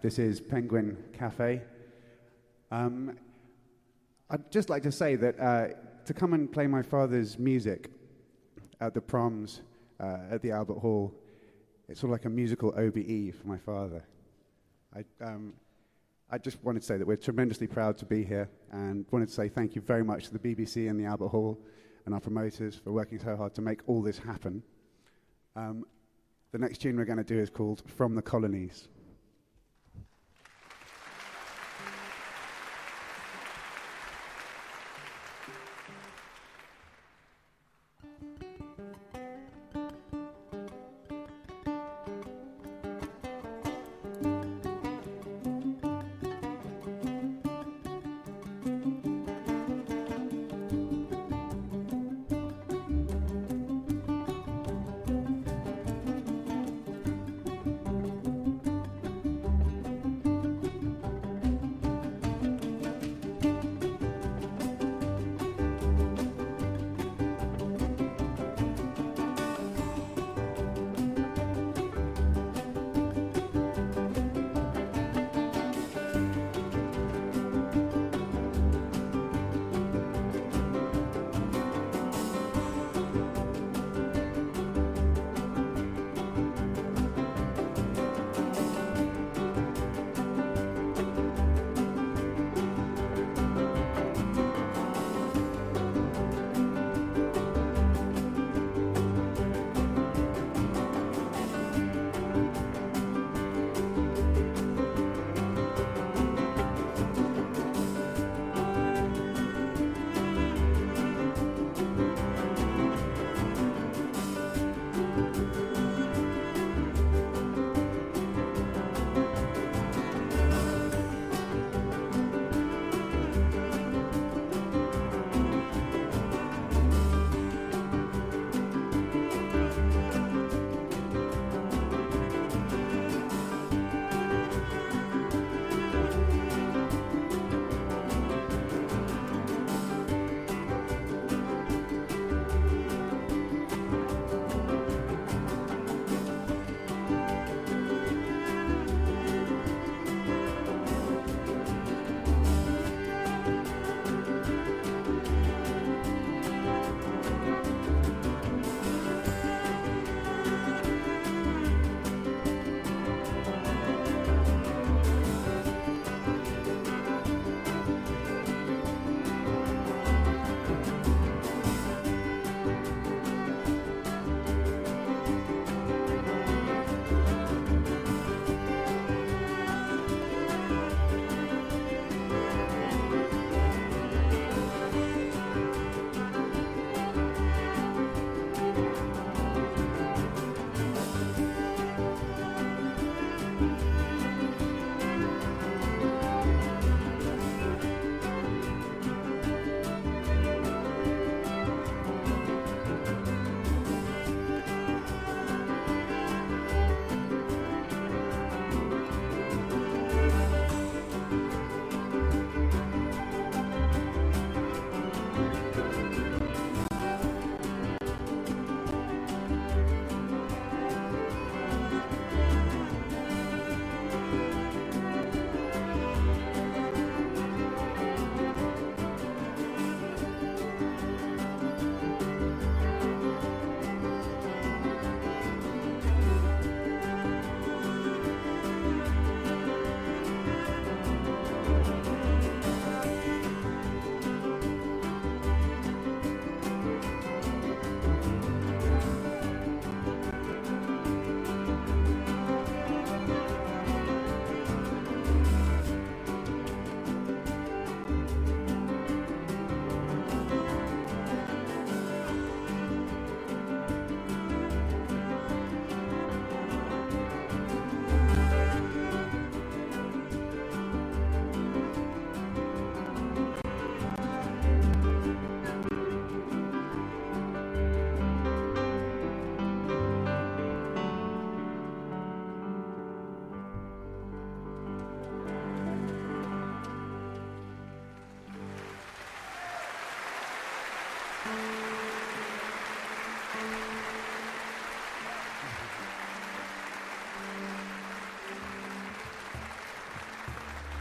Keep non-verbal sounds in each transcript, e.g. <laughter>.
This is Penguin Cafe. Um, I'd just like to say that uh, to come and play my father's music at the proms uh, at the Albert Hall, it's sort of like a musical OBE for my father. I, um, I just wanted to say that we're tremendously proud to be here and wanted to say thank you very much to the BBC and the Albert Hall and our promoters for working so hard to make all this happen. Um, the next tune we're going to do is called From the Colonies.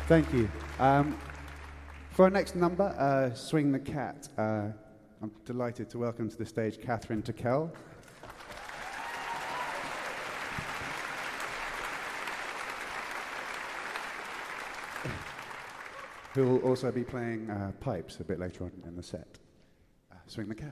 Thank you. Um, for our next number, uh, Swing the Cat, uh, I'm delighted to welcome to the stage Kathryn Tickell. <laughs> who will also be playing uh, pipes a bit later on in the set. Uh, swing the cat.